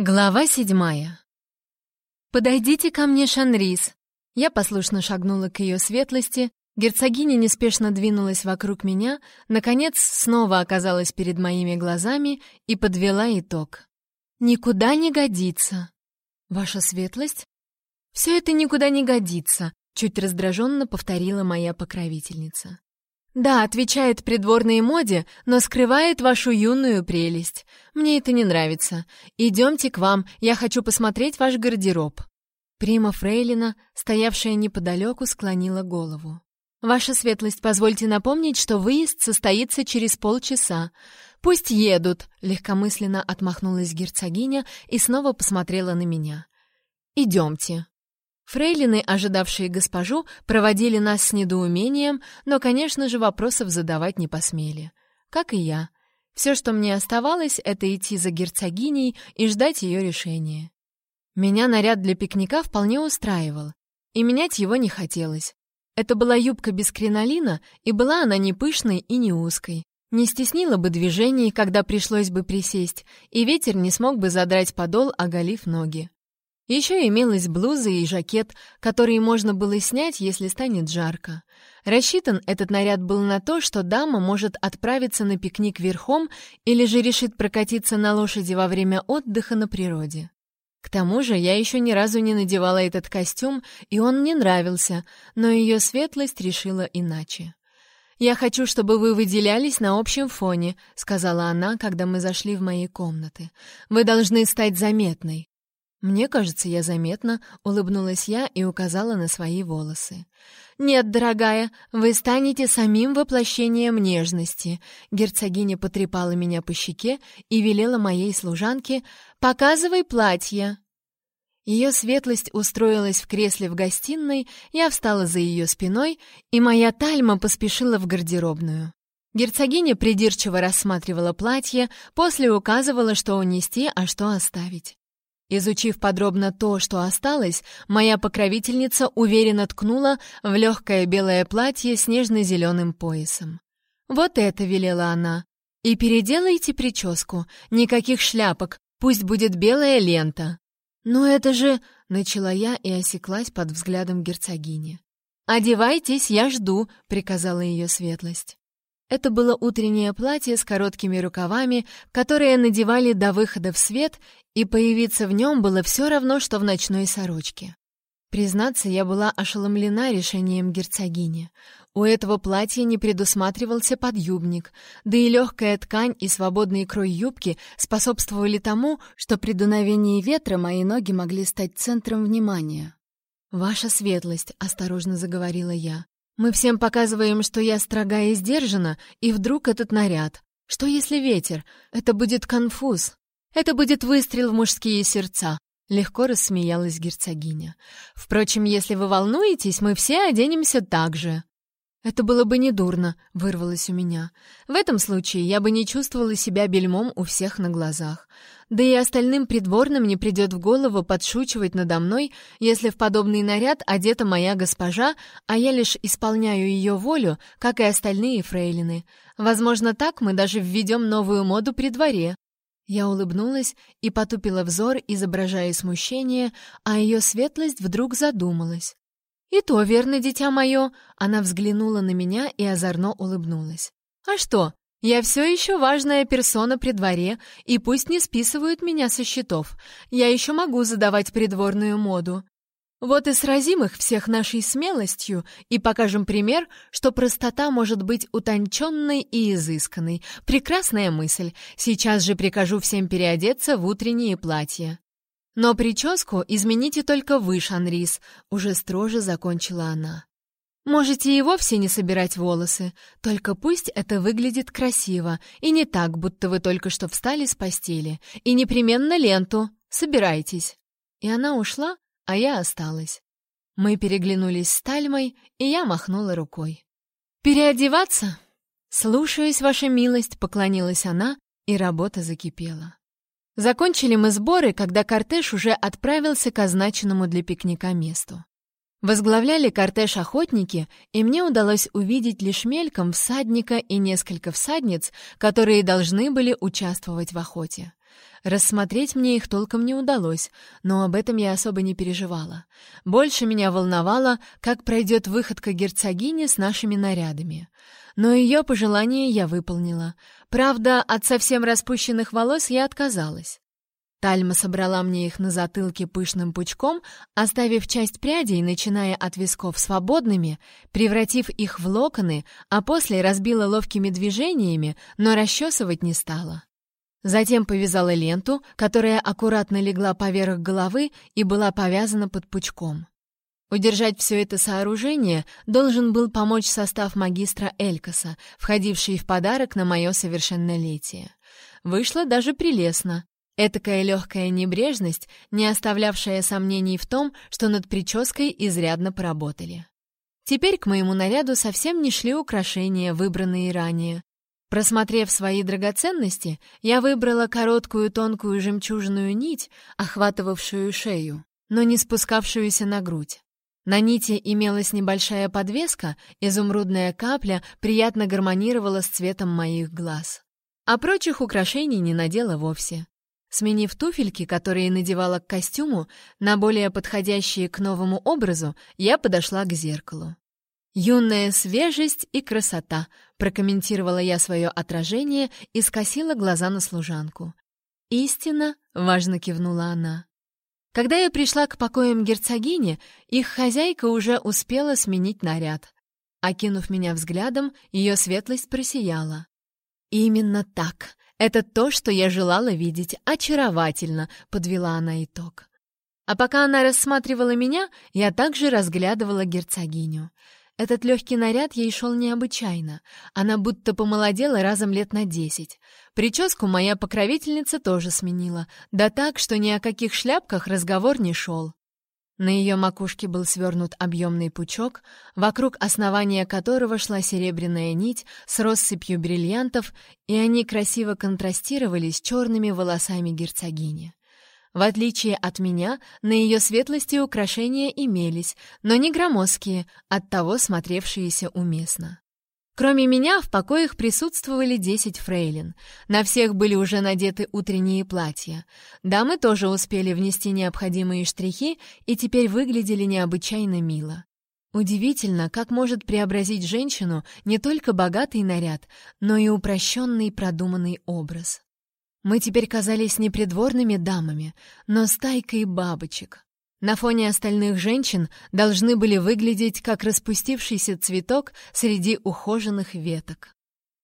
Глава седьмая. «Подойдите ко мне, Шанрис!» Я послушно шагнула к ее светлости, герцогиня неспешно двинулась вокруг меня, наконец снова оказалась перед моими глазами и подвела итог. «Никуда не годится!» «Ваша светлость?» «Все это никуда не годится», — чуть раздраженно повторила моя покровительница. «Да, отвечает придворной моде, но скрывает вашу юную прелесть. Мне это не нравится. Идемте к вам, я хочу посмотреть ваш гардероб». Прима Фрейлина, стоявшая неподалеку, склонила голову. «Ваша светлость, позвольте напомнить, что выезд состоится через полчаса. Пусть едут», — легкомысленно отмахнулась герцогиня и снова посмотрела на меня. «Идемте». Фрейлины, ожидавшие госпожу, проводили нас с недоумением, но, конечно же, вопросов задавать не посмели. Как и я. Все, что мне оставалось, это идти за герцогиней и ждать ее решения. Меня наряд для пикника вполне устраивал, и менять его не хотелось. Это была юбка без кринолина, и была она не пышной и не узкой. Не стеснила бы движений, когда пришлось бы присесть, и ветер не смог бы задрать подол, оголив ноги. Еще имелась блуза и жакет, которые можно было снять, если станет жарко. Рассчитан этот наряд был на то, что дама может отправиться на пикник верхом или же решит прокатиться на лошади во время отдыха на природе. К тому же я еще ни разу не надевала этот костюм, и он мне нравился, но ее светлость решила иначе. «Я хочу, чтобы вы выделялись на общем фоне», — сказала она, когда мы зашли в мои комнаты. «Вы должны стать заметной. «Мне кажется, я заметно», — улыбнулась я и указала на свои волосы. «Нет, дорогая, вы станете самим воплощением нежности». Герцогиня потрепала меня по щеке и велела моей служанке «Показывай платье». Ее светлость устроилась в кресле в гостиной, я встала за ее спиной, и моя тальма поспешила в гардеробную. Герцогиня придирчиво рассматривала платье, после указывала, что унести, а что оставить. Изучив подробно то, что осталось, моя покровительница уверенно ткнула в легкое белое платье с нежно-зеленым поясом. «Вот это», — велела она, — «и переделайте прическу, никаких шляпок, пусть будет белая лента». «Но это же...» — начала я и осеклась под взглядом герцогини. «Одевайтесь, я жду», — приказала ее светлость. Это было утреннее платье с короткими рукавами, которые надевали до выхода в свет, и появиться в нем было все равно, что в ночной сорочке. Признаться, я была ошеломлена решением герцогини. У этого платья не предусматривался подъюбник, да и легкая ткань и свободный крой юбки способствовали тому, что при дуновении ветра мои ноги могли стать центром внимания. «Ваша светлость», — осторожно заговорила я, мы всем показываем, что я строга и сдержана, и вдруг этот наряд. Что если ветер? Это будет конфуз. Это будет выстрел в мужские сердца. Легко рассмеялась герцогиня. Впрочем, если вы волнуетесь, мы все оденемся так же. «Это было бы недурно», — вырвалось у меня. «В этом случае я бы не чувствовала себя бельмом у всех на глазах. Да и остальным придворным не придет в голову подшучивать надо мной, если в подобный наряд одета моя госпожа, а я лишь исполняю ее волю, как и остальные фрейлины. Возможно, так мы даже введем новую моду при дворе». Я улыбнулась и потупила взор, изображая смущение, а ее светлость вдруг задумалась. «И то верно, дитя мое!» Она взглянула на меня и озорно улыбнулась. «А что? Я все еще важная персона при дворе, и пусть не списывают меня со счетов. Я еще могу задавать придворную моду. Вот и сразим их всех нашей смелостью и покажем пример, что простота может быть утонченной и изысканной. Прекрасная мысль. Сейчас же прикажу всем переодеться в утренние платья. Но прическу измените только вы, Шанрис, уже строже закончила она. Можете и вовсе не собирать волосы, только пусть это выглядит красиво, и не так, будто вы только что встали с постели. И непременно ленту. Собирайтесь. И она ушла, а я осталась. Мы переглянулись с Тальмой, и я махнула рукой. «Переодеваться?» «Слушаюсь, ваша милость», — поклонилась она, и работа закипела. Закончили мы сборы, когда кортеж уже отправился к означенному для пикника месту. Возглавляли кортеж охотники, и мне удалось увидеть лишь мельком всадника и несколько всадниц, которые должны были участвовать в охоте. Рассмотреть мне их толком не удалось, но об этом я особо не переживала. Больше меня волновало, как пройдет выходка герцогини с нашими нарядами. Но ее пожелание я выполнила. Правда, от совсем распущенных волос я отказалась. Тальма собрала мне их на затылке пышным пучком, оставив часть прядей, начиная от висков свободными, превратив их в локоны, а после разбила ловкими движениями, но расчесывать не стала. Затем повязала ленту, которая аккуратно легла поверх головы и была повязана под пучком. Удержать все это сооружение должен был помочь состав магистра Элькаса, входивший в подарок на мое совершеннолетие. Вышло даже прелестно. Этакая легкая небрежность, не оставлявшая сомнений в том, что над прической изрядно поработали. Теперь к моему наряду совсем не шли украшения, выбранные ранее. Просмотрев свои драгоценности, я выбрала короткую тонкую жемчужную нить, охватывавшую шею, но не спускавшуюся на грудь. На нити имелась небольшая подвеска, изумрудная капля приятно гармонировала с цветом моих глаз. А прочих украшений не надела вовсе. Сменив туфельки, которые надевала к костюму, на более подходящие к новому образу, я подошла к зеркалу. «Юная свежесть и красота», — прокомментировала я свое отражение и скосила глаза на служанку. «Истина», — важно кивнула она. Когда я пришла к покоям герцогини, их хозяйка уже успела сменить наряд. Окинув меня взглядом, ее светлость просияла. «Именно так. Это то, что я желала видеть. Очаровательно!» — подвела она итог. А пока она рассматривала меня, я также разглядывала герцогиню. Этот легкий наряд ей шел необычайно. Она будто помолодела разом лет на десять. Прическу моя покровительница тоже сменила, да так, что ни о каких шляпках разговор не шел. На ее макушке был свернут объемный пучок, вокруг основания которого шла серебряная нить с россыпью бриллиантов, и они красиво контрастировали с черными волосами герцогини. В отличие от меня, на ее светлости украшения имелись, но не громоздкие, оттого смотревшиеся уместно. Кроме меня в покоях присутствовали десять фрейлин. На всех были уже надеты утренние платья. Дамы тоже успели внести необходимые штрихи и теперь выглядели необычайно мило. Удивительно, как может преобразить женщину не только богатый наряд, но и упрощенный продуманный образ. Мы теперь казались не придворными дамами, но стайкой бабочек. На фоне остальных женщин должны были выглядеть как распустившийся цветок среди ухоженных веток.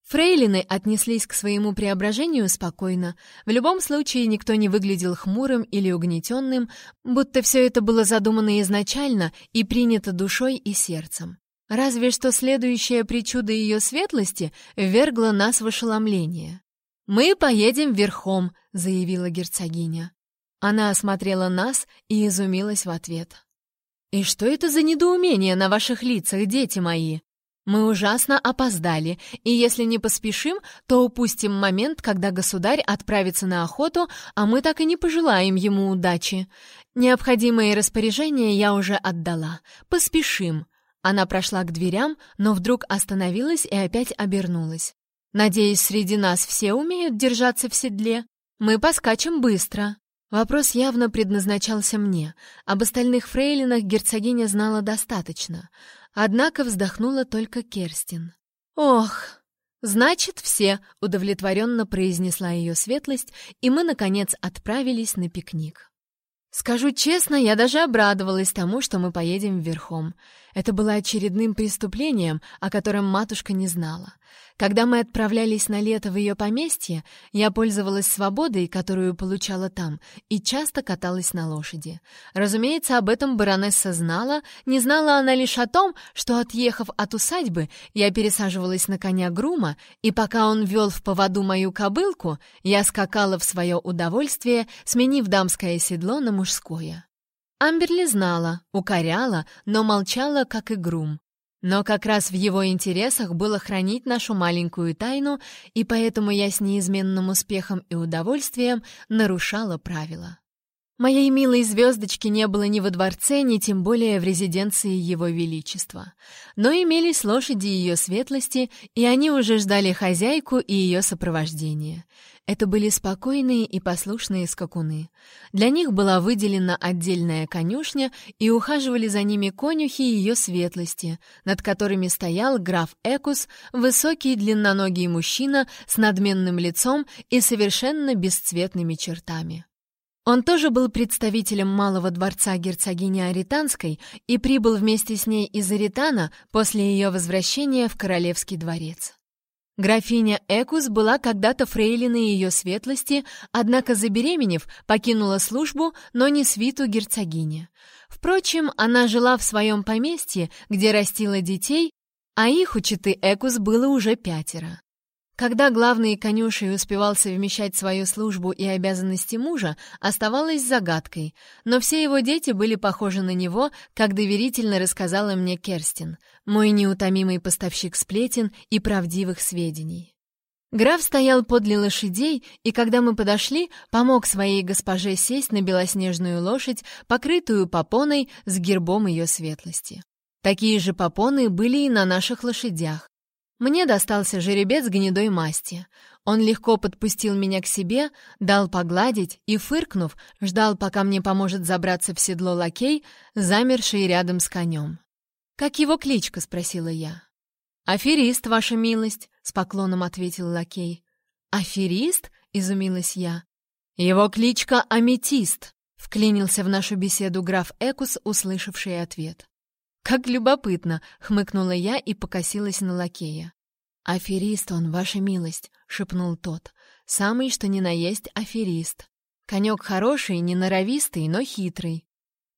Фрейлины отнеслись к своему преображению спокойно. В любом случае никто не выглядел хмурым или угнетенным, будто все это было задумано изначально и принято душой и сердцем. Разве что следующая причуда ее светлости ввергла нас в ошеломление. «Мы поедем верхом», — заявила герцогиня. Она осмотрела нас и изумилась в ответ. «И что это за недоумение на ваших лицах, дети мои? Мы ужасно опоздали, и если не поспешим, то упустим момент, когда государь отправится на охоту, а мы так и не пожелаем ему удачи. Необходимые распоряжения я уже отдала. Поспешим». Она прошла к дверям, но вдруг остановилась и опять обернулась. «Надеюсь, среди нас все умеют держаться в седле? Мы поскачем быстро». Вопрос явно предназначался мне. Об остальных фрейлинах герцогиня знала достаточно. Однако вздохнула только Керстин. «Ох, значит, все!» — удовлетворенно произнесла ее светлость, и мы, наконец, отправились на пикник. Скажу честно, я даже обрадовалась тому, что мы поедем верхом. Это было очередным преступлением, о котором матушка не знала. Когда мы отправлялись на лето в ее поместье, я пользовалась свободой, которую получала там, и часто каталась на лошади. Разумеется, об этом баронесса знала, не знала она лишь о том, что, отъехав от усадьбы, я пересаживалась на коня грума, и пока он вел в поводу мою кобылку, я скакала в свое удовольствие, сменив дамское седло на мужское. Амберли знала, укоряла, но молчала, как и грум. Но как раз в его интересах было хранить нашу маленькую тайну, и поэтому я с неизменным успехом и удовольствием нарушала правила. Моей милой звездочки не было ни во дворце, ни тем более в резиденции Его Величества. Но имелись лошади ее светлости, и они уже ждали хозяйку и ее сопровождение. Это были спокойные и послушные скакуны. Для них была выделена отдельная конюшня, и ухаживали за ними конюхи ее светлости, над которыми стоял граф Экус, высокий длинноногий мужчина с надменным лицом и совершенно бесцветными чертами. Он тоже был представителем малого дворца герцогини Аританской и прибыл вместе с ней из Аритана после ее возвращения в королевский дворец. Графиня Экус была когда-то фрейлиной ее светлости, однако, забеременев, покинула службу, но не свиту герцогини. Впрочем, она жила в своем поместье, где растила детей, а их у Экус было уже пятеро. Когда главный конюшей успевал совмещать свою службу и обязанности мужа, оставалось загадкой, но все его дети были похожи на него, как доверительно рассказала мне Керстин, мой неутомимый поставщик сплетен и правдивых сведений. Граф стоял подле лошадей, и когда мы подошли, помог своей госпоже сесть на белоснежную лошадь, покрытую попоной с гербом ее светлости. Такие же попоны были и на наших лошадях. Мне достался жеребец гнедой масти. Он легко подпустил меня к себе, дал погладить и, фыркнув, ждал, пока мне поможет забраться в седло лакей, замерший рядом с конем. «Как его кличка?» — спросила я. «Аферист, ваша милость», — с поклоном ответил лакей. «Аферист?» — изумилась я. «Его кличка Аметист», — вклинился в нашу беседу граф Экус, услышавший ответ. «Как любопытно!» — хмыкнула я и покосилась на лакея. «Аферист он, ваша милость!» — шепнул тот. «Самый, что ни на есть, аферист. Конек хороший, не норовистый, но хитрый».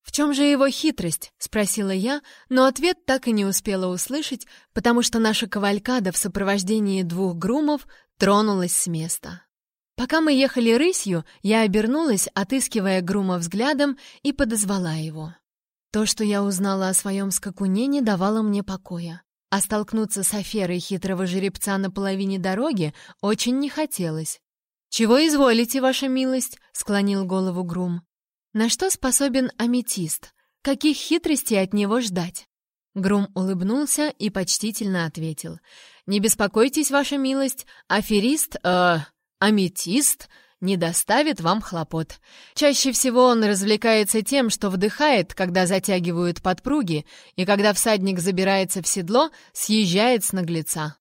«В чем же его хитрость?» — спросила я, но ответ так и не успела услышать, потому что наша кавалькада в сопровождении двух грумов тронулась с места. Пока мы ехали рысью, я обернулась, отыскивая грума взглядом, и подозвала его. То, что я узнала о своем скакуне, не давало мне покоя. А столкнуться с аферой хитрого жеребца на половине дороги очень не хотелось. «Чего изволите, ваша милость?» — склонил голову Грум. «На что способен аметист? Каких хитростей от него ждать?» Грум улыбнулся и почтительно ответил. «Не беспокойтесь, ваша милость, аферист, э, аметист не доставит вам хлопот. Чаще всего он развлекается тем, что вдыхает, когда затягивают подпруги, и когда всадник забирается в седло, съезжает с наглеца.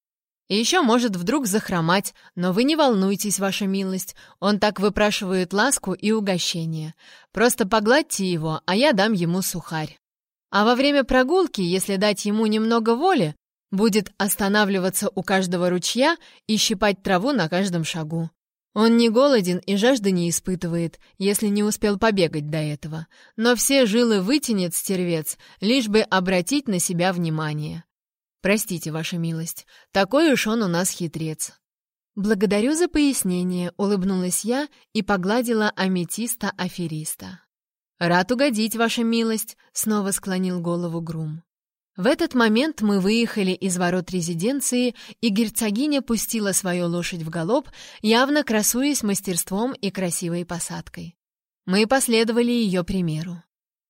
И еще может вдруг захромать, но вы не волнуйтесь, ваша милость, он так выпрашивает ласку и угощение. Просто погладьте его, а я дам ему сухарь. А во время прогулки, если дать ему немного воли, будет останавливаться у каждого ручья и щипать траву на каждом шагу. Он не голоден и жажды не испытывает, если не успел побегать до этого. Но все жилы вытянет стервец, лишь бы обратить на себя внимание. Простите, ваша милость, такой уж он у нас хитрец. Благодарю за пояснение, улыбнулась я и погладила аметиста-афериста. Рад угодить, ваша милость, снова склонил голову Грум. В этот момент мы выехали из ворот резиденции, и герцогиня пустила свою лошадь в галоп, явно красуясь мастерством и красивой посадкой. Мы последовали ее примеру.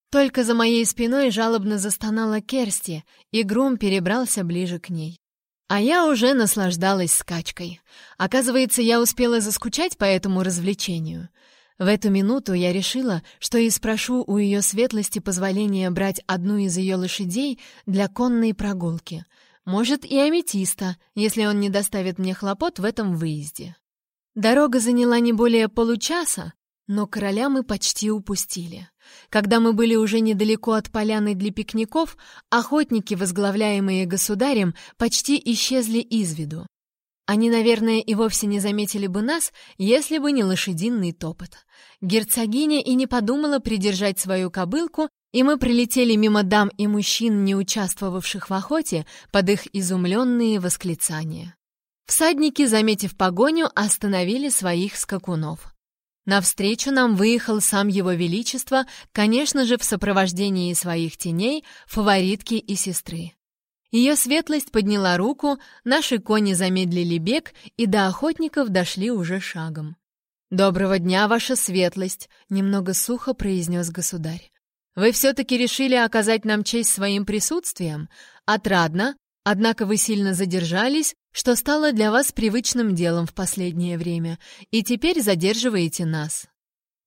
Только за моей спиной жалобно застонала Керсти, и Грум перебрался ближе к ней. А я уже наслаждалась скачкой. Оказывается, я успела заскучать по этому развлечению — в эту минуту я решила, что и спрошу у ее светлости позволения брать одну из ее лошадей для конной прогулки. Может, и аметиста, если он не доставит мне хлопот в этом выезде. Дорога заняла не более получаса, но короля мы почти упустили. Когда мы были уже недалеко от поляны для пикников, охотники, возглавляемые государем, почти исчезли из виду. Они, наверное, и вовсе не заметили бы нас, если бы не лошадиный топот. Герцогиня и не подумала придержать свою кобылку, и мы прилетели мимо дам и мужчин, не участвовавших в охоте, под их изумленные восклицания. Всадники, заметив погоню, остановили своих скакунов. Навстречу нам выехал сам его величество, конечно же, в сопровождении своих теней, фаворитки и сестры. Ее светлость подняла руку, наши кони замедлили бег и до охотников дошли уже шагом. «Доброго дня, ваша светлость!» — немного сухо произнес государь. «Вы все-таки решили оказать нам честь своим присутствием? Отрадно, однако вы сильно задержались, что стало для вас привычным делом в последнее время, и теперь задерживаете нас».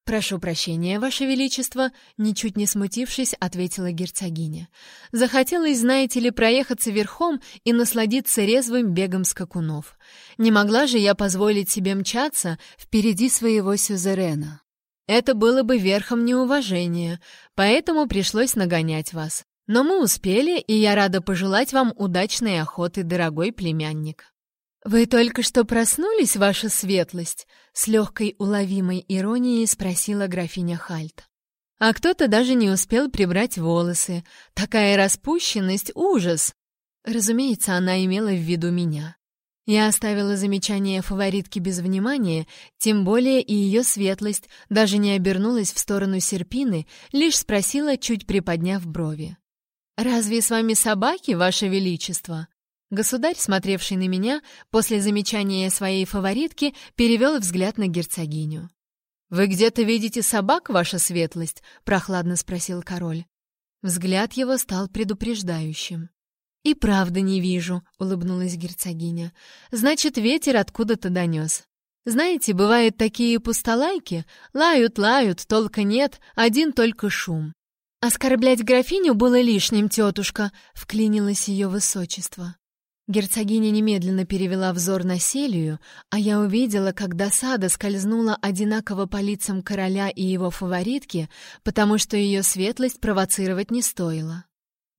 «Прошу прощения, Ваше Величество», — ничуть не смутившись, ответила герцогиня. «Захотелось, знаете ли, проехаться верхом и насладиться резвым бегом скакунов. Не могла же я позволить себе мчаться впереди своего сюзерена. Это было бы верхом неуважения, поэтому пришлось нагонять вас. Но мы успели, и я рада пожелать вам удачной охоты, дорогой племянник». «Вы только что проснулись, ваша светлость?» — с легкой уловимой иронией спросила графиня Хальт. А кто-то даже не успел прибрать волосы. Такая распущенность — ужас! Разумеется, она имела в виду меня. Я оставила замечание фаворитки без внимания, тем более и ее светлость даже не обернулась в сторону Серпины, лишь спросила, чуть приподняв брови. «Разве с вами собаки, ваше величество?» Государь, смотревший на меня, после замечания своей фаворитки, перевел взгляд на герцогиню. «Вы где-то видите собак, ваша светлость?» — прохладно спросил король. Взгляд его стал предупреждающим. «И правда не вижу», — улыбнулась герцогиня. «Значит, ветер откуда-то донес. Знаете, бывают такие пустолайки, лают-лают, толка нет, один только шум». «Оскорблять графиню было лишним, тетушка», — вклинилось ее высочество. Герцогиня немедленно перевела взор на Селию, а я увидела, как досада скользнула одинаково по лицам короля и его фаворитки, потому что ее светлость провоцировать не стоило.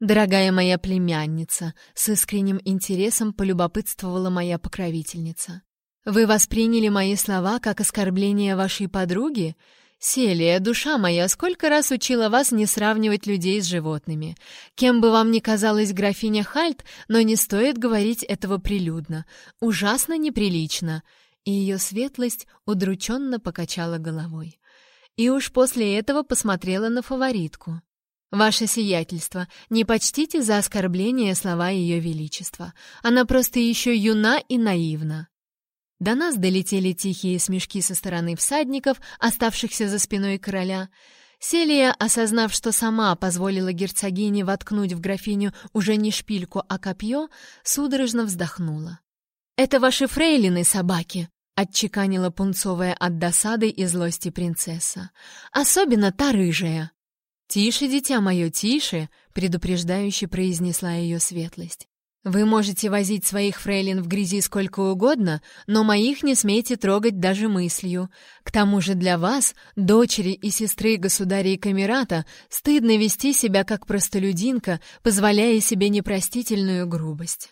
«Дорогая моя племянница», — с искренним интересом полюбопытствовала моя покровительница. «Вы восприняли мои слова как оскорбление вашей подруги? «Селия, душа моя, сколько раз учила вас не сравнивать людей с животными. Кем бы вам ни казалась графиня Хальт, но не стоит говорить этого прилюдно. Ужасно неприлично». И ее светлость удрученно покачала головой. И уж после этого посмотрела на фаворитку. «Ваше сиятельство, не почтите за оскорбление слова ее величества. Она просто еще юна и наивна». До нас долетели тихие смешки со стороны всадников, оставшихся за спиной короля. Селия, осознав, что сама позволила герцогине воткнуть в графиню уже не шпильку, а копье, судорожно вздохнула. «Это ваши фрейлины, собаки!» — отчеканила пунцовая от досады и злости принцесса. «Особенно та рыжая!» «Тише, дитя мое, тише!» — предупреждающе произнесла ее светлость. Вы можете возить своих фрейлин в грязи сколько угодно, но моих не смейте трогать даже мыслью. К тому же для вас, дочери и сестры государя и камерата, стыдно вести себя как простолюдинка, позволяя себе непростительную грубость.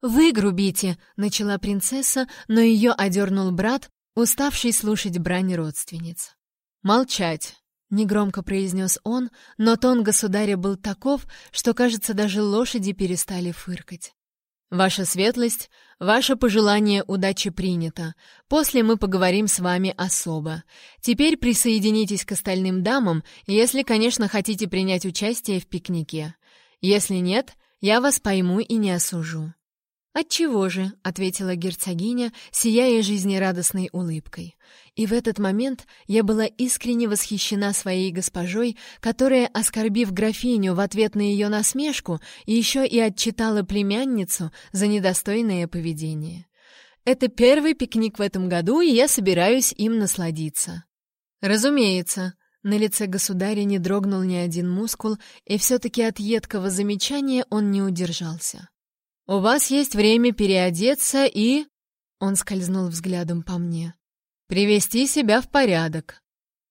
«Вы грубите», — начала принцесса, но ее одернул брат, уставший слушать брань родственниц. «Молчать», — негромко произнес он, но тон государя был таков, что, кажется, даже лошади перестали фыркать. «Ваша светлость, ваше пожелание удачи принято. После мы поговорим с вами особо. Теперь присоединитесь к остальным дамам, если, конечно, хотите принять участие в пикнике. Если нет, я вас пойму и не осужу». «Отчего же?» — ответила герцогиня, сияя жизнерадостной улыбкой. И в этот момент я была искренне восхищена своей госпожой, которая, оскорбив графиню в ответ на ее насмешку, еще и отчитала племянницу за недостойное поведение. Это первый пикник в этом году, и я собираюсь им насладиться. Разумеется, на лице государя не дрогнул ни один мускул, и все-таки от едкого замечания он не удержался. «У вас есть время переодеться и...» Он скользнул взглядом по мне. «Привести себя в порядок».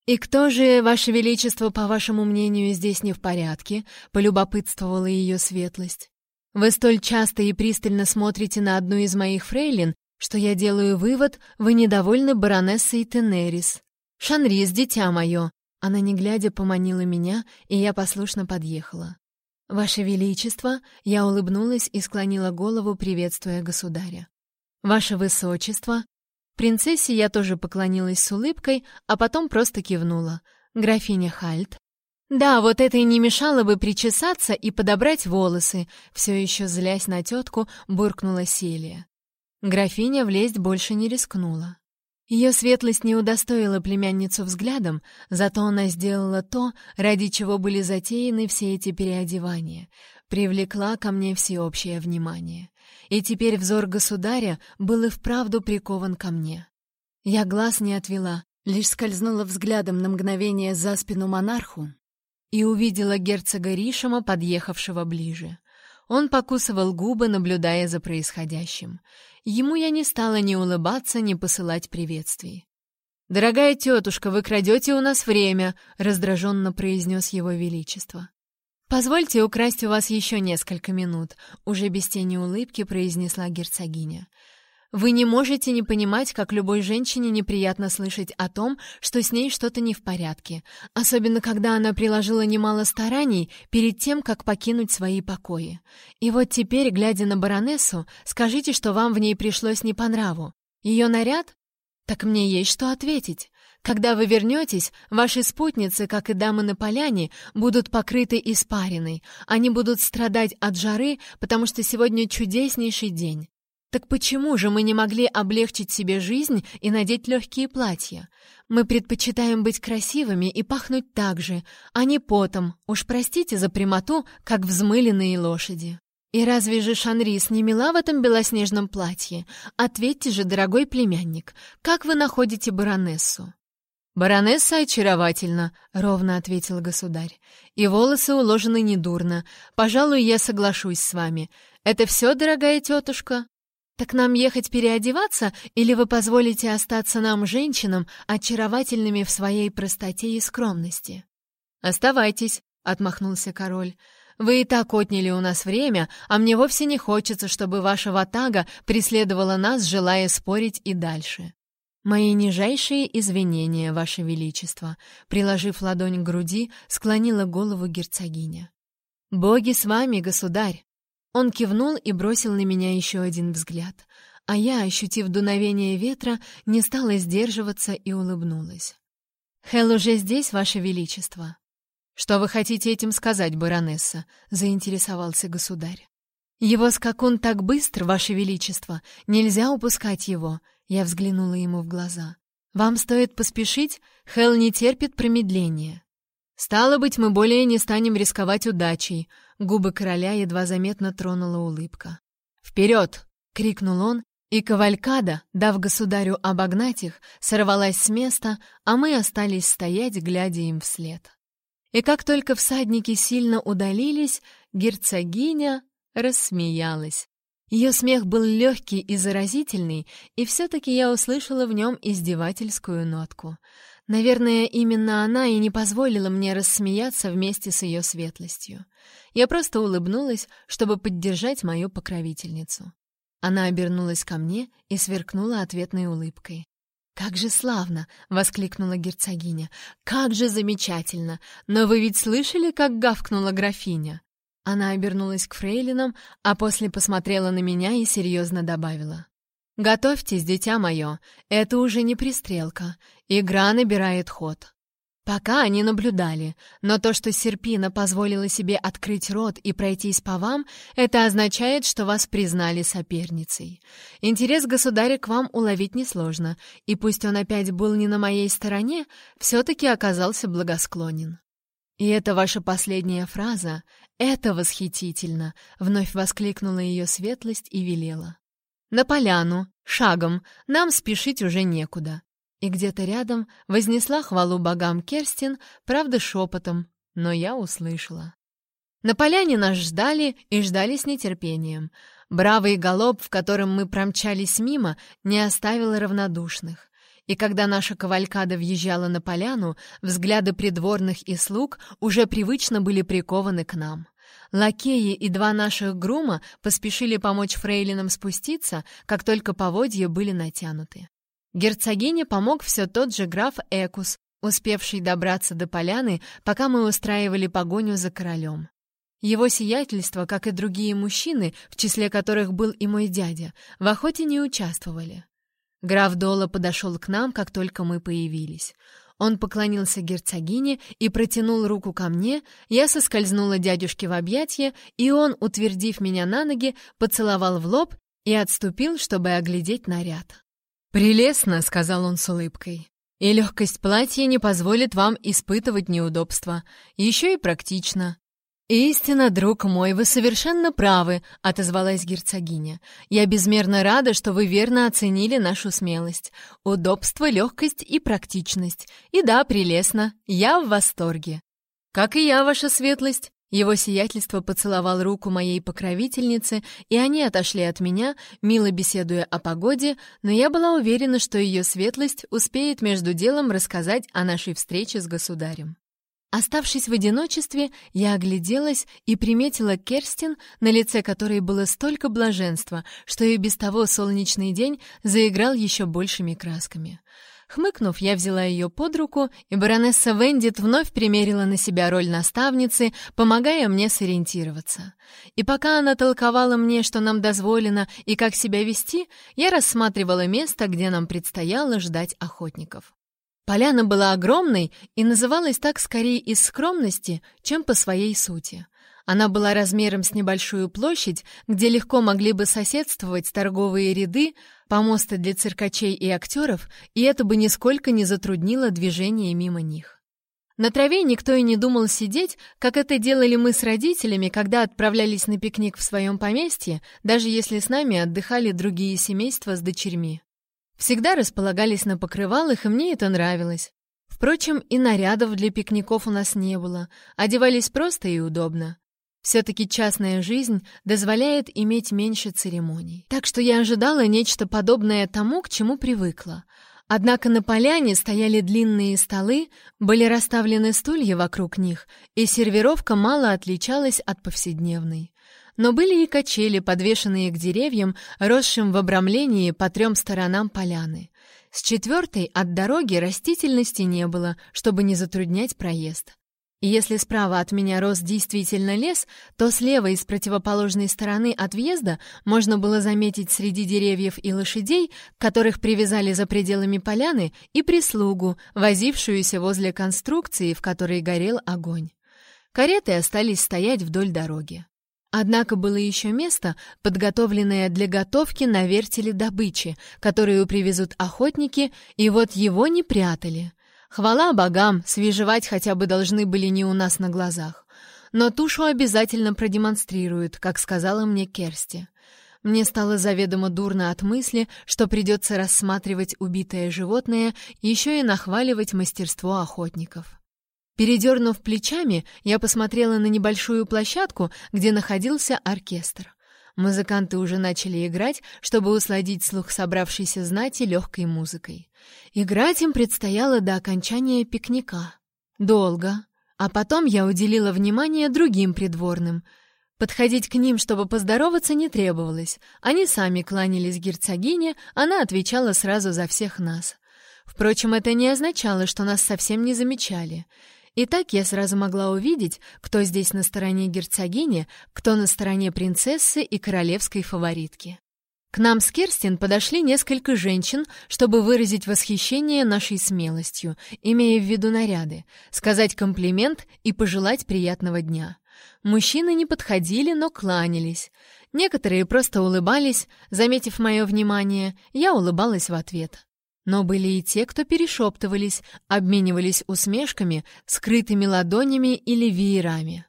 «И кто же, Ваше Величество, по вашему мнению, здесь не в порядке?» — полюбопытствовала ее светлость. «Вы столь часто и пристально смотрите на одну из моих фрейлин, что я делаю вывод, вы недовольны баронессой Тенерис. Шанрис, дитя мое!» Она, не глядя, поманила меня, и я послушно подъехала. «Ваше Величество!» — я улыбнулась и склонила голову, приветствуя государя. «Ваше Высочество!» Принцессе я тоже поклонилась с улыбкой, а потом просто кивнула. «Графиня Хальт!» «Да, вот это и не мешало бы причесаться и подобрать волосы», все еще злясь на тетку, буркнула Селия. Графиня влезть больше не рискнула. Ее светлость не удостоила племянницу взглядом, зато она сделала то, ради чего были затеяны все эти переодевания, привлекла ко мне всеобщее внимание. И теперь взор государя был и вправду прикован ко мне. Я глаз не отвела, лишь скользнула взглядом на мгновение за спину монарху и увидела герцога Ришема, подъехавшего ближе. Он покусывал губы, наблюдая за происходящим. Ему я не стала ни улыбаться, ни посылать приветствий. «Дорогая тетушка, вы крадете у нас время», — раздраженно произнес его величество. «Позвольте украсть у вас еще несколько минут», — уже без тени улыбки произнесла герцогиня. Вы не можете не понимать, как любой женщине неприятно слышать о том, что с ней что-то не в порядке, особенно когда она приложила немало стараний перед тем, как покинуть свои покои. И вот теперь, глядя на баронессу, скажите, что вам в ней пришлось не по нраву. Ее наряд? Так мне есть что ответить. Когда вы вернетесь, ваши спутницы, как и дамы на поляне, будут покрыты испариной. Они будут страдать от жары, потому что сегодня чудеснейший день. Так почему же мы не могли облегчить себе жизнь и надеть легкие платья? Мы предпочитаем быть красивыми и пахнуть так же, а не потом, уж простите за прямоту, как взмыленные лошади. И разве же Шанрис не мила в этом белоснежном платье? Ответьте же, дорогой племянник, как вы находите баронессу? «Баронесса очаровательна», — ровно ответил государь. «И волосы уложены недурно. Пожалуй, я соглашусь с вами. Это все, дорогая тетушка?» «Так нам ехать переодеваться, или вы позволите остаться нам, женщинам, очаровательными в своей простоте и скромности?» «Оставайтесь», — отмахнулся король. «Вы и так отняли у нас время, а мне вовсе не хочется, чтобы ваша ватага преследовала нас, желая спорить и дальше». «Мои нижайшие извинения, ваше величество», — приложив ладонь к груди, склонила голову герцогиня. «Боги с вами, государь!» Он кивнул и бросил на меня еще один взгляд, а я, ощутив дуновение ветра, не стала сдерживаться и улыбнулась. «Хелл уже здесь, Ваше Величество?» «Что вы хотите этим сказать, баронесса?» — заинтересовался государь. «Его скакун так быстр, Ваше Величество! Нельзя упускать его!» — я взглянула ему в глаза. «Вам стоит поспешить, Хелл не терпит промедления». «Стало быть, мы более не станем рисковать удачей», Губы короля едва заметно тронула улыбка. «Вперед!» — крикнул он, и кавалькада, дав государю обогнать их, сорвалась с места, а мы остались стоять, глядя им вслед. И как только всадники сильно удалились, герцогиня рассмеялась. Ее смех был легкий и заразительный, и все-таки я услышала в нем издевательскую нотку. Наверное, именно она и не позволила мне рассмеяться вместе с ее светлостью. Я просто улыбнулась, чтобы поддержать мою покровительницу. Она обернулась ко мне и сверкнула ответной улыбкой. «Как же славно!» — воскликнула герцогиня. «Как же замечательно! Но вы ведь слышали, как гавкнула графиня?» Она обернулась к фрейлинам, а после посмотрела на меня и серьезно добавила. «Готовьтесь, дитя мое, это уже не пристрелка. Игра набирает ход». Пока они наблюдали, но то, что Серпина позволила себе открыть рот и пройтись по вам, это означает, что вас признали соперницей. Интерес государя к вам уловить несложно, и пусть он опять был не на моей стороне, все-таки оказался благосклонен. «И это ваша последняя фраза. Это восхитительно!» — вновь воскликнула ее светлость и велела. «На поляну, шагом, нам спешить уже некуда». И где-то рядом вознесла хвалу богам Керстин, правда шепотом, но я услышала. На поляне нас ждали и ждали с нетерпением. Бравый галоп, в котором мы промчались мимо, не оставил равнодушных. И когда наша кавалькада въезжала на поляну, взгляды придворных и слуг уже привычно были прикованы к нам. Лакеи и два наших грума поспешили помочь фрейлинам спуститься, как только поводья были натянуты. Герцогине помог все тот же граф Экус, успевший добраться до поляны, пока мы устраивали погоню за королем. Его сиятельство, как и другие мужчины, в числе которых был и мой дядя, в охоте не участвовали. Граф Дола подошел к нам, как только мы появились. Он поклонился герцогине и протянул руку ко мне, я соскользнула дядюшке в объятье, и он, утвердив меня на ноги, поцеловал в лоб и отступил, чтобы оглядеть наряд. «Прелестно», — сказал он с улыбкой. «И легкость платья не позволит вам испытывать неудобства. Еще и практично. «Истинно, друг мой, вы совершенно правы», — отозвалась герцогиня. «Я безмерно рада, что вы верно оценили нашу смелость. Удобство, легкость и практичность. И да, прелестно, я в восторге». «Как и я, ваша светлость». Его сиятельство поцеловал руку моей покровительницы, и они отошли от меня, мило беседуя о погоде, но я была уверена, что ее светлость успеет между делом рассказать о нашей встрече с государем. Оставшись в одиночестве, я огляделась и приметила Керстин, на лице которой было столько блаженства, что и без того солнечный день заиграл еще большими красками. Хмыкнув, я взяла ее под руку, и баронесса Вендит вновь примерила на себя роль наставницы, помогая мне сориентироваться. И пока она толковала мне, что нам дозволено и как себя вести, я рассматривала место, где нам предстояло ждать охотников. Поляна была огромной и называлась так скорее из скромности, чем по своей сути. Она была размером с небольшую площадь, где легко могли бы соседствовать торговые ряды, помосты для циркачей и актеров, и это бы нисколько не затруднило движение мимо них. На траве никто и не думал сидеть, как это делали мы с родителями, когда отправлялись на пикник в своем поместье, даже если с нами отдыхали другие семейства с дочерьми. Всегда располагались на покрывалах, и мне это нравилось. Впрочем, и нарядов для пикников у нас не было, одевались просто и удобно. Все-таки частная жизнь дозволяет иметь меньше церемоний. Так что я ожидала нечто подобное тому, к чему привыкла. Однако на поляне стояли длинные столы, были расставлены стулья вокруг них, и сервировка мало отличалась от повседневной. Но были и качели, подвешенные к деревьям, росшим в обрамлении по трем сторонам поляны. С четвертой от дороги растительности не было, чтобы не затруднять проезд. И если справа от меня рос действительно лес, то слева и с противоположной стороны от въезда можно было заметить среди деревьев и лошадей, которых привязали за пределами поляны, и прислугу, возившуюся возле конструкции, в которой горел огонь. Кареты остались стоять вдоль дороги. Однако было еще место, подготовленное для готовки на вертеле добычи, которую привезут охотники, и вот его не прятали. Хвала богам, свежевать хотя бы должны были не у нас на глазах. Но тушу обязательно продемонстрируют, как сказала мне Керсти. Мне стало заведомо дурно от мысли, что придется рассматривать убитое животное и еще и нахваливать мастерство охотников. Передернув плечами, я посмотрела на небольшую площадку, где находился оркестр. Музыканты уже начали играть, чтобы усладить слух собравшейся знати легкой музыкой. Играть им предстояло до окончания пикника. Долго. А потом я уделила внимание другим придворным. Подходить к ним, чтобы поздороваться, не требовалось. Они сами кланялись герцогине, она отвечала сразу за всех нас. Впрочем, это не означало, что нас совсем не замечали — и так я сразу могла увидеть, кто здесь на стороне герцогини, кто на стороне принцессы и королевской фаворитки. К нам с Керстин подошли несколько женщин, чтобы выразить восхищение нашей смелостью, имея в виду наряды, сказать комплимент и пожелать приятного дня. Мужчины не подходили, но кланялись. Некоторые просто улыбались, заметив мое внимание, я улыбалась в ответ. Но были и те, кто перешептывались, обменивались усмешками, скрытыми ладонями или веерами.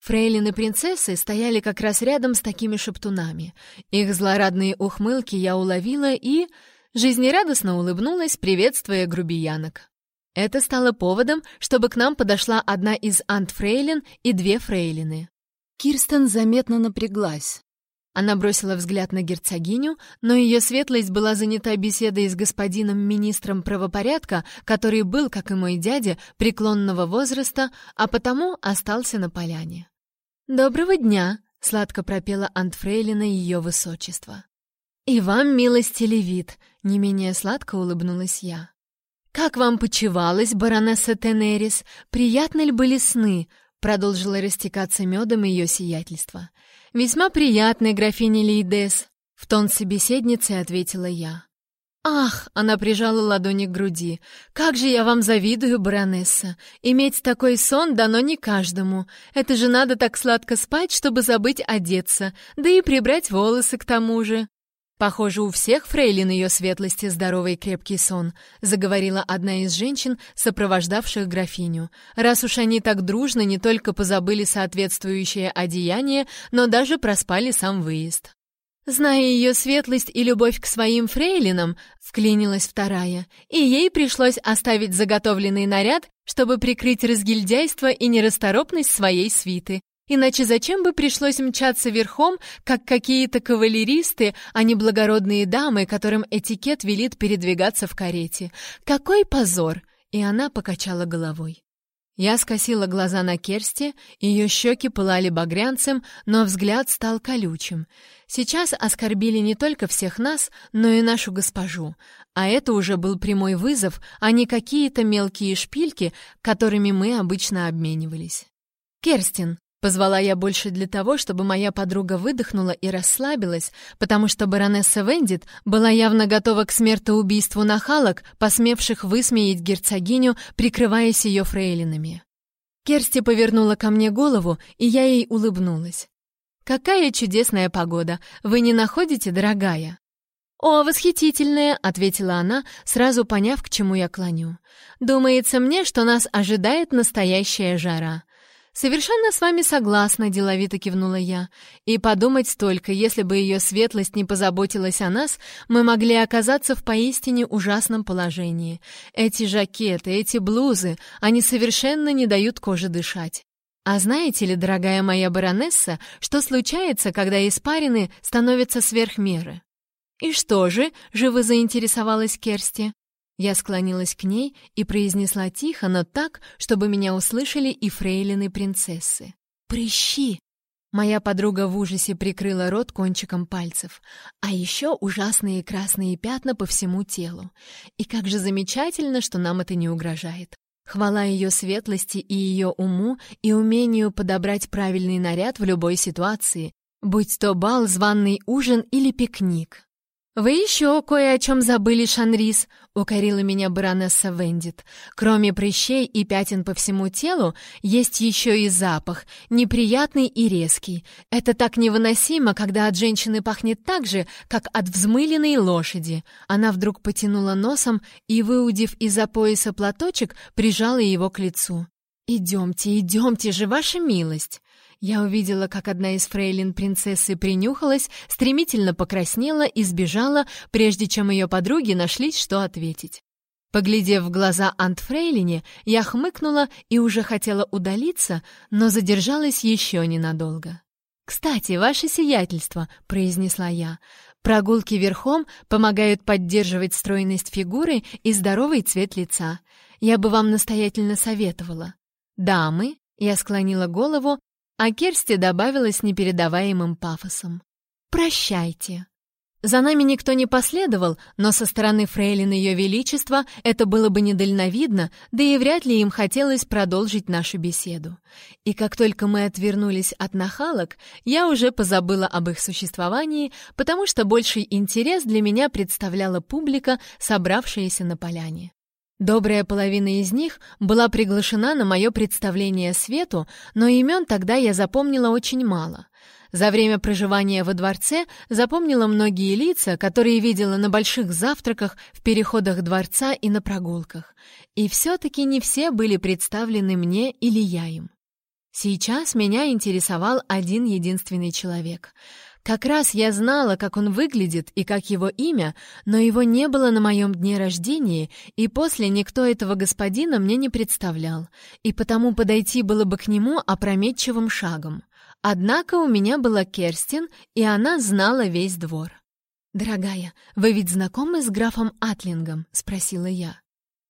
Фрейлины принцессы стояли как раз рядом с такими шептунами. Их злорадные ухмылки я уловила и... жизнерадостно улыбнулась, приветствуя грубиянок. Это стало поводом, чтобы к нам подошла одна из антфрейлин и две фрейлины. Кирстен заметно напряглась. Она бросила взгляд на герцогиню, но ее светлость была занята беседой с господином министром правопорядка, который был, как и мой дядя, преклонного возраста, а потому остался на поляне. «Доброго дня!» — сладко пропела Антфрейлина ее высочество. «И вам, милости левит!» — не менее сладко улыбнулась я. «Как вам почевалось, баронесса Тенерис? Приятны ли были сны?» — продолжила растекаться медом ее сиятельство. «Весьма приятный, графиня Лейдес», — в тон собеседницы ответила я. «Ах!» — она прижала ладони к груди. «Как же я вам завидую, баронесса! Иметь такой сон дано не каждому. Это же надо так сладко спать, чтобы забыть одеться, да и прибрать волосы к тому же». Похоже, у всех фрейлин ее светлости здоровый крепкий сон, заговорила одна из женщин, сопровождавших графиню. Раз уж они так дружно не только позабыли соответствующее одеяние, но даже проспали сам выезд. Зная ее светлость и любовь к своим фрейлинам, вклинилась вторая, и ей пришлось оставить заготовленный наряд, чтобы прикрыть разгильдяйство и нерасторопность своей свиты. Иначе зачем бы пришлось мчаться верхом, как какие-то кавалеристы, а не благородные дамы, которым этикет велит передвигаться в карете? Какой позор! И она покачала головой. Я скосила глаза на Керсти, ее щеки пылали багрянцем, но взгляд стал колючим. Сейчас оскорбили не только всех нас, но и нашу госпожу. А это уже был прямой вызов, а не какие-то мелкие шпильки, которыми мы обычно обменивались. «Керстин, Позвала я больше для того, чтобы моя подруга выдохнула и расслабилась, потому что баронесса Вендит была явно готова к смертоубийству нахалок, посмевших высмеять герцогиню, прикрываясь ее фрейлинами. Керсти повернула ко мне голову, и я ей улыбнулась. «Какая чудесная погода! Вы не находите, дорогая?» «О, восхитительная!» — ответила она, сразу поняв, к чему я клоню. «Думается мне, что нас ожидает настоящая жара. «Совершенно с вами согласна», — деловито кивнула я. «И подумать только, если бы ее светлость не позаботилась о нас, мы могли оказаться в поистине ужасном положении. Эти жакеты, эти блузы, они совершенно не дают коже дышать. А знаете ли, дорогая моя баронесса, что случается, когда испарины становятся сверх меры?» «И что же?» — живо заинтересовалась Керсти. Я склонилась к ней и произнесла тихо, но так, чтобы меня услышали и фрейлины принцессы. «Прыщи!» Моя подруга в ужасе прикрыла рот кончиком пальцев. А еще ужасные красные пятна по всему телу. И как же замечательно, что нам это не угрожает. Хвала ее светлости и ее уму и умению подобрать правильный наряд в любой ситуации, будь то бал, званный ужин или пикник. «Вы еще кое о чем забыли, Шанрис», — укорила меня баронесса Вендит. «Кроме прыщей и пятен по всему телу, есть еще и запах, неприятный и резкий. Это так невыносимо, когда от женщины пахнет так же, как от взмыленной лошади». Она вдруг потянула носом и, выудив из-за пояса платочек, прижала его к лицу. «Идемте, идемте же, ваша милость!» Я увидела, как одна из фрейлин принцессы принюхалась, стремительно покраснела и сбежала, прежде чем ее подруги нашлись, что ответить. Поглядев в глаза Антфрейлине, я хмыкнула и уже хотела удалиться, но задержалась еще ненадолго. «Кстати, ваше сиятельство», — произнесла я, — «прогулки верхом помогают поддерживать стройность фигуры и здоровый цвет лица. Я бы вам настоятельно советовала. Дамы, я склонила голову, а Керсти добавила с непередаваемым пафосом. «Прощайте». За нами никто не последовал, но со стороны фрейлин Ее Величества это было бы недальновидно, да и вряд ли им хотелось продолжить нашу беседу. И как только мы отвернулись от нахалок, я уже позабыла об их существовании, потому что больший интерес для меня представляла публика, собравшаяся на поляне. Добрая половина из них была приглашена на мое представление свету, но имен тогда я запомнила очень мало. За время проживания во дворце запомнила многие лица, которые видела на больших завтраках, в переходах дворца и на прогулках. И все-таки не все были представлены мне или я им. Сейчас меня интересовал один единственный человек — как раз я знала, как он выглядит и как его имя, но его не было на моем дне рождения, и после никто этого господина мне не представлял, и потому подойти было бы к нему опрометчивым шагом. Однако у меня была Керстин, и она знала весь двор. «Дорогая, вы ведь знакомы с графом Атлингом?» — спросила я.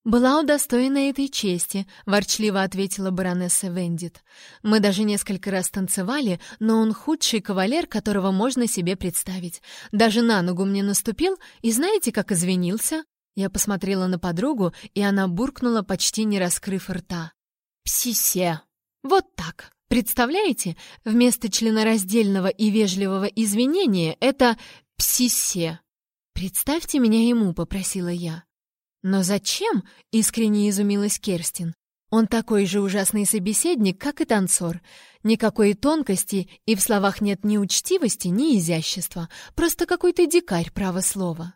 «Была удостоена этой чести», — ворчливо ответила баронесса Вендит. «Мы даже несколько раз танцевали, но он худший кавалер, которого можно себе представить. Даже на ногу мне наступил, и знаете, как извинился?» Я посмотрела на подругу, и она буркнула, почти не раскрыв рта. «Псисе!» «Вот так!» Представляете, вместо членораздельного и вежливого извинения это «псисе». «Представьте меня ему», — попросила я. «Но зачем?» — искренне изумилась Керстин. Он такой же ужасный собеседник, как и танцор. Никакой тонкости, и в словах нет ни учтивости, ни изящества. Просто какой-то дикарь, право слова.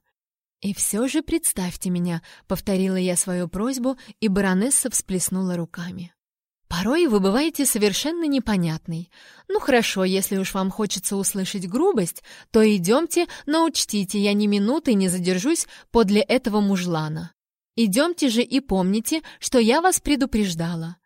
«И все же представьте меня», — повторила я свою просьбу, и баронесса всплеснула руками. «Порой вы бываете совершенно непонятный. Ну хорошо, если уж вам хочется услышать грубость, то идемте, но учтите, я ни минуты не задержусь подле этого мужлана. Идемте же и помните, что я вас предупреждала».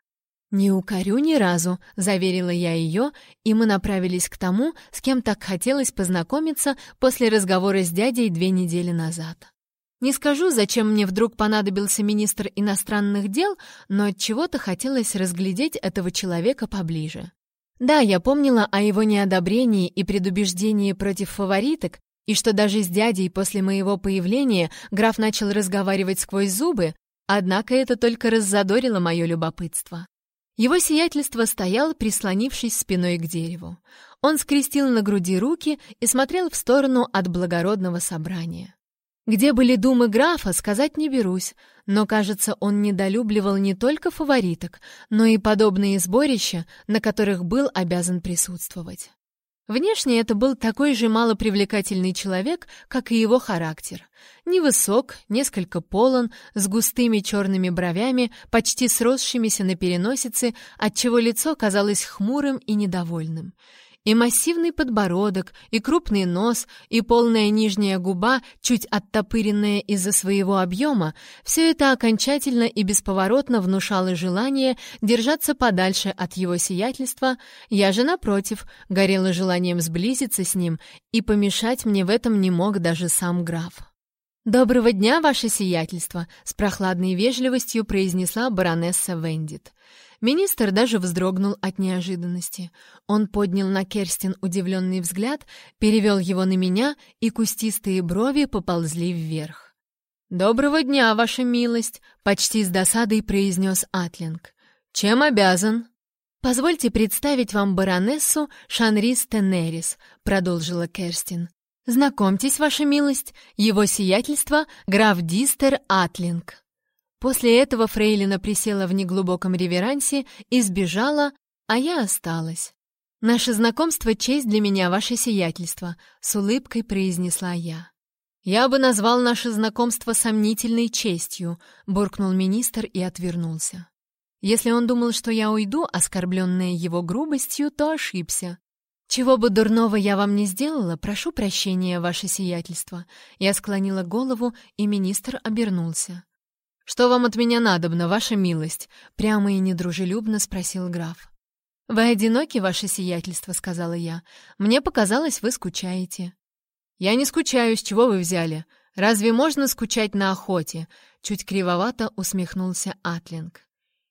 «Не укорю ни разу», — заверила я ее, и мы направились к тому, с кем так хотелось познакомиться после разговора с дядей две недели назад. Не скажу, зачем мне вдруг понадобился министр иностранных дел, но от чего-то хотелось разглядеть этого человека поближе. Да, я помнила о его неодобрении и предубеждении против фавориток, и что даже с дядей после моего появления граф начал разговаривать сквозь зубы, однако это только раззадорило мое любопытство. Его сиятельство стоял, прислонившись спиной к дереву. Он скрестил на груди руки и смотрел в сторону от благородного собрания. Где были думы графа, сказать не берусь, но, кажется, он недолюбливал не только фавориток, но и подобные сборища, на которых был обязан присутствовать. Внешне это был такой же малопривлекательный человек, как и его характер. Невысок, несколько полон, с густыми черными бровями, почти сросшимися на переносице, отчего лицо казалось хмурым и недовольным. И массивный подбородок, и крупный нос, и полная нижняя губа, чуть оттопыренная из-за своего объема, все это окончательно и бесповоротно внушало желание держаться подальше от его сиятельства, я же, напротив, горела желанием сблизиться с ним, и помешать мне в этом не мог даже сам граф. «Доброго дня, ваше сиятельство!» — с прохладной вежливостью произнесла баронесса Вендит. Министр даже вздрогнул от неожиданности. Он поднял на Керстин удивленный взгляд, перевел его на меня, и кустистые брови поползли вверх. «Доброго дня, ваша милость!» — почти с досадой произнес Атлинг. «Чем обязан?» «Позвольте представить вам баронессу Шанрис Тенерис», — продолжила Керстин. «Знакомьтесь, ваша милость, его сиятельство — граф Дистер Атлинг». После этого Фрейлина присела в неглубоком реверансе и сбежала, а я осталась. «Наше знакомство — честь для меня, ваше сиятельство», — с улыбкой произнесла я. «Я бы назвал наше знакомство сомнительной честью», — буркнул министр и отвернулся. Если он думал, что я уйду, оскорбленная его грубостью, то ошибся. «Чего бы дурного я вам не сделала, прошу прощения, ваше сиятельство». Я склонила голову, и министр обернулся. «Что вам от меня надобно, ваша милость?» — прямо и недружелюбно спросил граф. «Вы одиноки, ваше сиятельство», — сказала я. «Мне показалось, вы скучаете». «Я не скучаю, с чего вы взяли? Разве можно скучать на охоте?» Чуть кривовато усмехнулся Атлинг.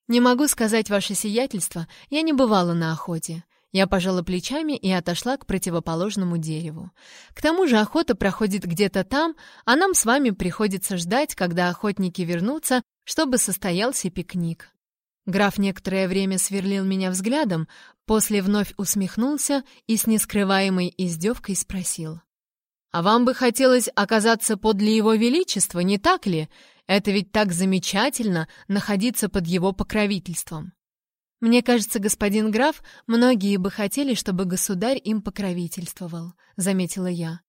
«Не могу сказать, ваше сиятельство, я не бывала на охоте. Я пожала плечами и отошла к противоположному дереву. К тому же охота проходит где-то там, а нам с вами приходится ждать, когда охотники вернутся, чтобы состоялся пикник. Граф некоторое время сверлил меня взглядом, после вновь усмехнулся и с нескрываемой издевкой спросил. «А вам бы хотелось оказаться подле его величества, не так ли? Это ведь так замечательно находиться под его покровительством». «Мне кажется, господин граф, многие бы хотели, чтобы государь им покровительствовал», — заметила я.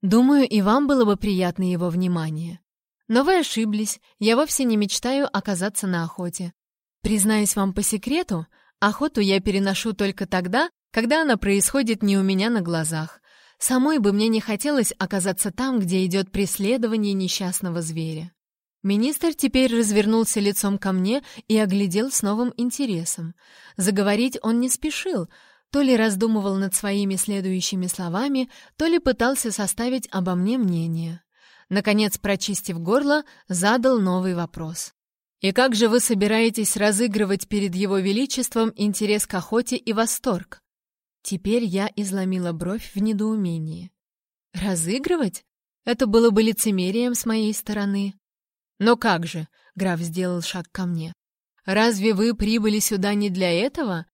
«Думаю, и вам было бы приятно его внимание. Но вы ошиблись, я вовсе не мечтаю оказаться на охоте. Признаюсь вам по секрету, охоту я переношу только тогда, когда она происходит не у меня на глазах. Самой бы мне не хотелось оказаться там, где идет преследование несчастного зверя. Министр теперь развернулся лицом ко мне и оглядел с новым интересом. Заговорить он не спешил, то ли раздумывал над своими следующими словами, то ли пытался составить обо мне мнение. Наконец, прочистив горло, задал новый вопрос. «И как же вы собираетесь разыгрывать перед его величеством интерес к охоте и восторг?» Теперь я изломила бровь в недоумении. «Разыгрывать? Это было бы лицемерием с моей стороны. «Но как же?» — граф сделал шаг ко мне. «Разве вы прибыли сюда не для этого?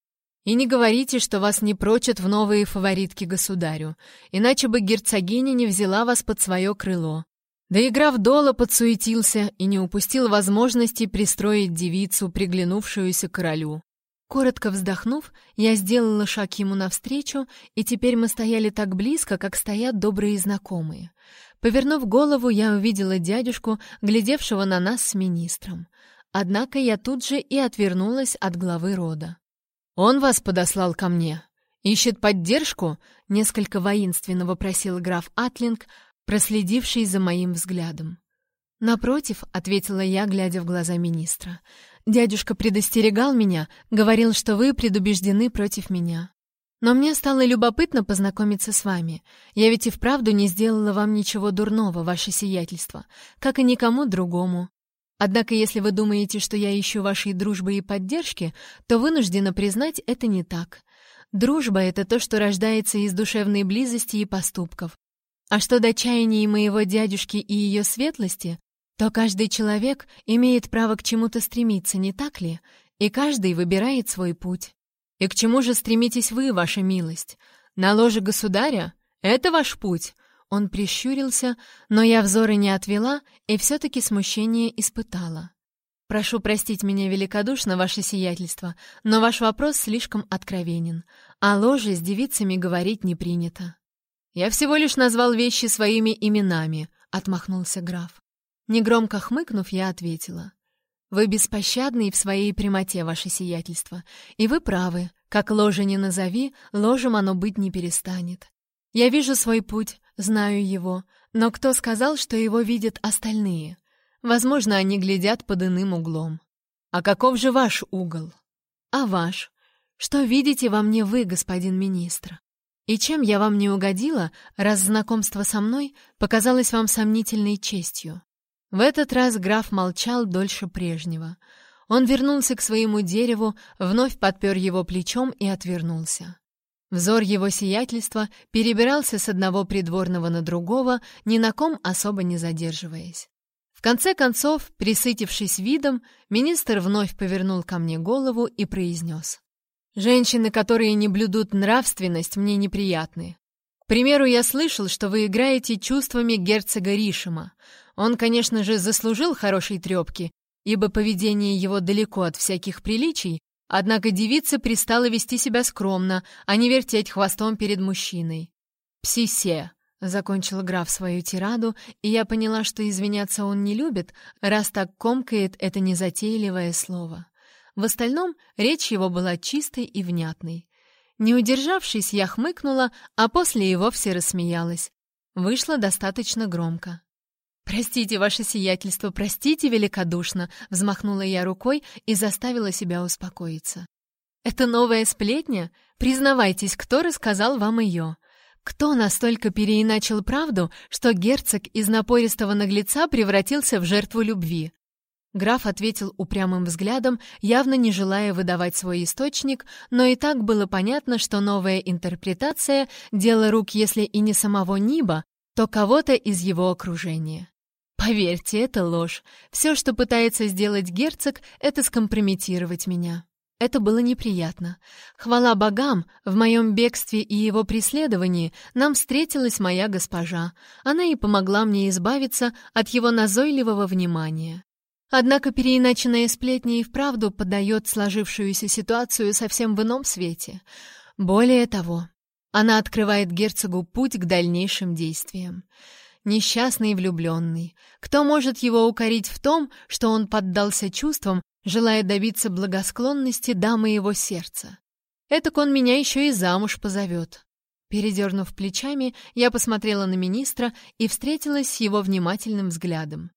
И не говорите, что вас не прочат в новые фаворитки государю, иначе бы герцогиня не взяла вас под свое крыло. Да и граф Дола подсуетился и не упустил возможности пристроить девицу, приглянувшуюся королю. Коротко вздохнув, я сделала шаг ему навстречу, и теперь мы стояли так близко, как стоят добрые знакомые. Повернув голову, я увидела дядюшку, глядевшего на нас с министром. Однако я тут же и отвернулась от главы рода. «Он вас подослал ко мне. Ищет поддержку?» — несколько воинственно вопросил граф Атлинг, проследивший за моим взглядом. «Напротив», — ответила я, глядя в глаза министра, — «дядюшка предостерегал меня, говорил, что вы предубеждены против меня. Но мне стало любопытно познакомиться с вами. Я ведь и вправду не сделала вам ничего дурного, ваше сиятельство, как и никому другому. Однако, если вы думаете, что я ищу вашей дружбы и поддержки, то вынуждена признать, это не так. Дружба — это то, что рождается из душевной близости и поступков. А что до чаяний моего дядюшки и ее светлости, то каждый человек имеет право к чему-то стремиться, не так ли? И каждый выбирает свой путь. И к чему же стремитесь вы, ваша милость? На ложе государя? Это ваш путь?» Он прищурился, но я взоры не отвела и все-таки смущение испытала. «Прошу простить меня великодушно, ваше сиятельство, но ваш вопрос слишком откровенен. О ложе с девицами говорить не принято». «Я всего лишь назвал вещи своими именами», — отмахнулся граф. Негромко хмыкнув, я ответила. «Вы беспощадны в своей прямоте, ваше сиятельство, и вы правы. Как ложе не назови, ложем оно быть не перестанет. Я вижу свой путь, знаю его, но кто сказал, что его видят остальные? Возможно, они глядят под иным углом. А каков же ваш угол? А ваш? Что видите во мне вы, господин министр? И чем я вам не угодила, раз знакомство со мной показалось вам сомнительной честью? В этот раз граф молчал дольше прежнего. Он вернулся к своему дереву, вновь подпер его плечом и отвернулся. Взор его сиятельства перебирался с одного придворного на другого, ни на ком особо не задерживаясь. В конце концов, присытившись видом, министр вновь повернул ко мне голову и произнес. Женщины, которые не блюдут нравственность, мне неприятны. К примеру, я слышал, что вы играете чувствами герцога Ришима. Он, конечно же, заслужил хорошей трепки, ибо поведение его далеко от всяких приличий, однако девица пристала вести себя скромно, а не вертеть хвостом перед мужчиной. «Псисе», — закончил граф свою тираду, и я поняла, что извиняться он не любит, раз так комкает это незатейливое слово. В остальном речь его была чистой и внятной. Не удержавшись, я хмыкнула, а после и вовсе рассмеялась. Вышло достаточно громко. «Простите, ваше сиятельство, простите великодушно!» — взмахнула я рукой и заставила себя успокоиться. «Это новая сплетня? Признавайтесь, кто рассказал вам ее? Кто настолько переиначил правду, что герцог из напористого наглеца превратился в жертву любви? Граф ответил упрямым взглядом, явно не желая выдавать свой источник, но и так было понятно, что новая интерпретация — дело рук, если и не самого Ниба, то кого-то из его окружения. Поверьте, это ложь. Все, что пытается сделать герцог, это скомпрометировать меня. Это было неприятно. Хвала богам, в моем бегстве и его преследовании нам встретилась моя госпожа. Она и помогла мне избавиться от его назойливого внимания. Однако переиначенная сплетня и вправду подает сложившуюся ситуацию совсем в ином свете. Более того, она открывает герцогу путь к дальнейшим действиям. Несчастный влюбленный. Кто может его укорить в том, что он поддался чувствам, желая добиться благосклонности дамы его сердца? Этак он меня еще и замуж позовет. Передернув плечами, я посмотрела на министра и встретилась с его внимательным взглядом.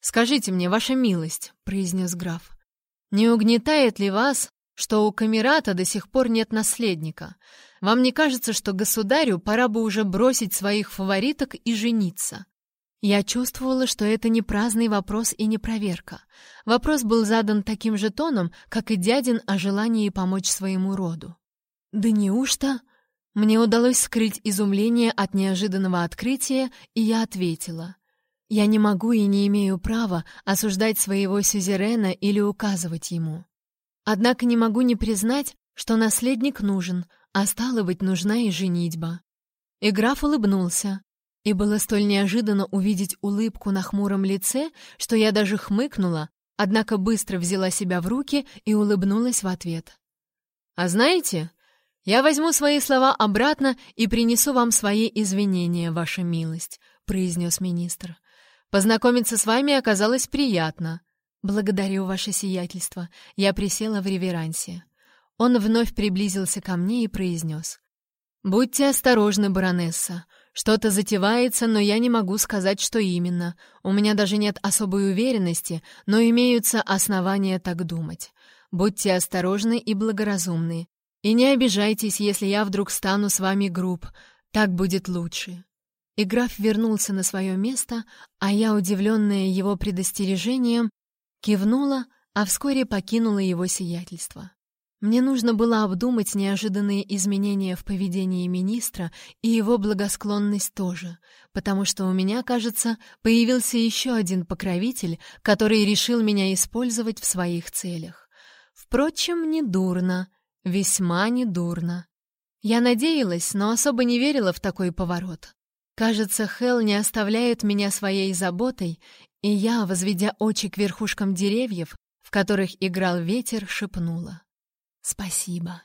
«Скажите мне, ваша милость», — произнес граф, — «не угнетает ли вас, что у Камерата до сих пор нет наследника? Вам не кажется, что государю пора бы уже бросить своих фавориток и жениться?» Я чувствовала, что это не праздный вопрос и не проверка. Вопрос был задан таким же тоном, как и дядин о желании помочь своему роду. «Да неужто?» Мне удалось скрыть изумление от неожиданного открытия, и я ответила. Я не могу и не имею права осуждать своего сюзерена или указывать ему. Однако не могу не признать, что наследник нужен, а стало быть, нужна и женитьба. И граф улыбнулся. И было столь неожиданно увидеть улыбку на хмуром лице, что я даже хмыкнула, однако быстро взяла себя в руки и улыбнулась в ответ. «А знаете, я возьму свои слова обратно и принесу вам свои извинения, ваша милость», — произнес министр. «Познакомиться с вами оказалось приятно». «Благодарю ваше сиятельство». Я присела в реверансе. Он вновь приблизился ко мне и произнес. «Будьте осторожны, баронесса. Что-то затевается, но я не могу сказать, что именно. У меня даже нет особой уверенности, но имеются основания так думать. Будьте осторожны и благоразумны. И не обижайтесь, если я вдруг стану с вами груб. Так будет лучше». И граф вернулся на свое место, а я, удивленная его предостережением, кивнула, а вскоре покинула его сиятельство. Мне нужно было обдумать неожиданные изменения в поведении министра и его благосклонность тоже, потому что у меня, кажется, появился еще один покровитель, который решил меня использовать в своих целях. Впрочем, недурно, весьма недурно. Я надеялась, но особо не верила в такой поворот. Кажется, Хел не оставляет меня своей заботой, и я, возведя очи к верхушкам деревьев, в которых играл ветер, шепнула. Спасибо.